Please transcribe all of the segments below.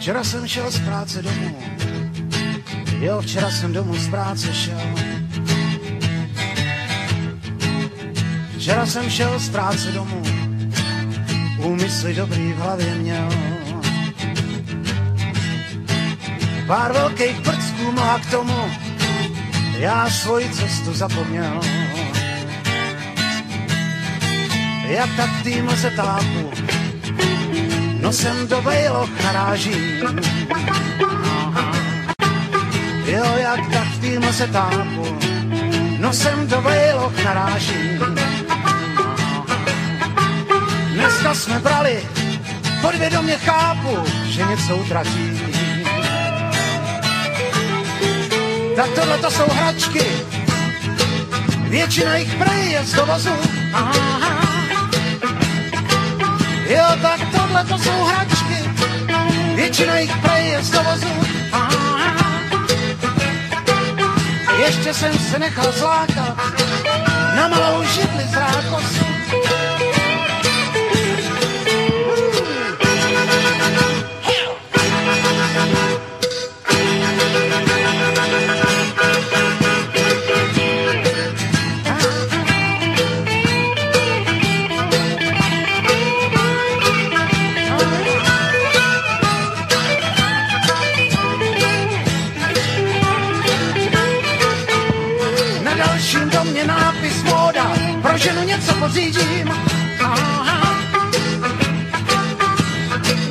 Včera jsem šel z práce domů, jo, včera jsem domů z práce šel. Včera jsem šel z práce domů, úmysly dobrý v hlavě měl. Pár velkých prcků má k tomu, já svoji cestu zapomněl. Jak tak tým se tápu, nosem do vejloch naráží. Jo, jak tak tým se tápu, nosem do vejloch naráží. Dneska jsme brali, podvědomě chápu, že něco utratí. Tak tohle to jsou hračky, většina jich prej je z dovozu. Jo, tak tohle to jsou hračky, většina jich prej je z dovozu. Ještě jsem se nechal zlákat na malou židli z rákosu. Domě nápis móda, pro ženu něco pořídím.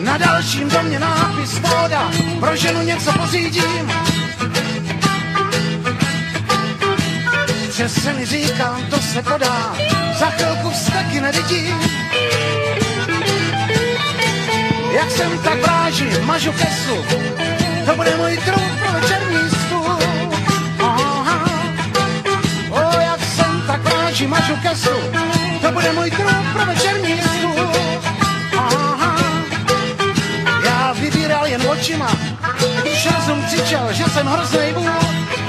Na dalším domě nápis móda, pro ženu něco pořídím. Přes se mi říkám, to se podá, za chvilku vztaky nevidím. Jak jsem tak vážím, mažu kesu, to bude můj trůn pro večerní křičel, že jsem hroznej vůl.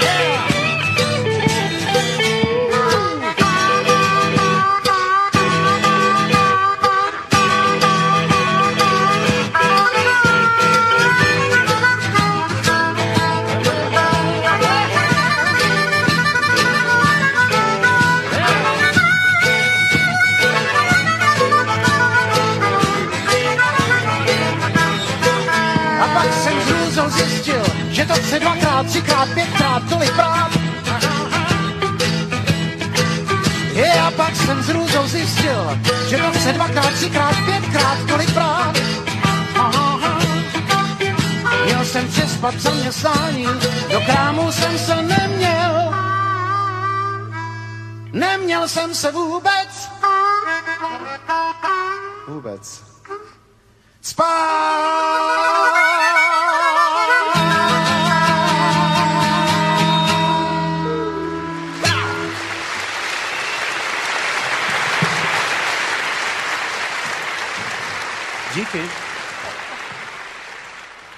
Chce dvakrát, třikrát, pětkrát tolik brát. Je, a pak jsem s hrůzou zjistil, že chce dvakrát, třikrát, pětkrát tolik brát. Měl jsem přespat zaměstnání, do krámu jsem se neměl. Neměl jsem se vůbec. Vůbec. Spát! Jikin.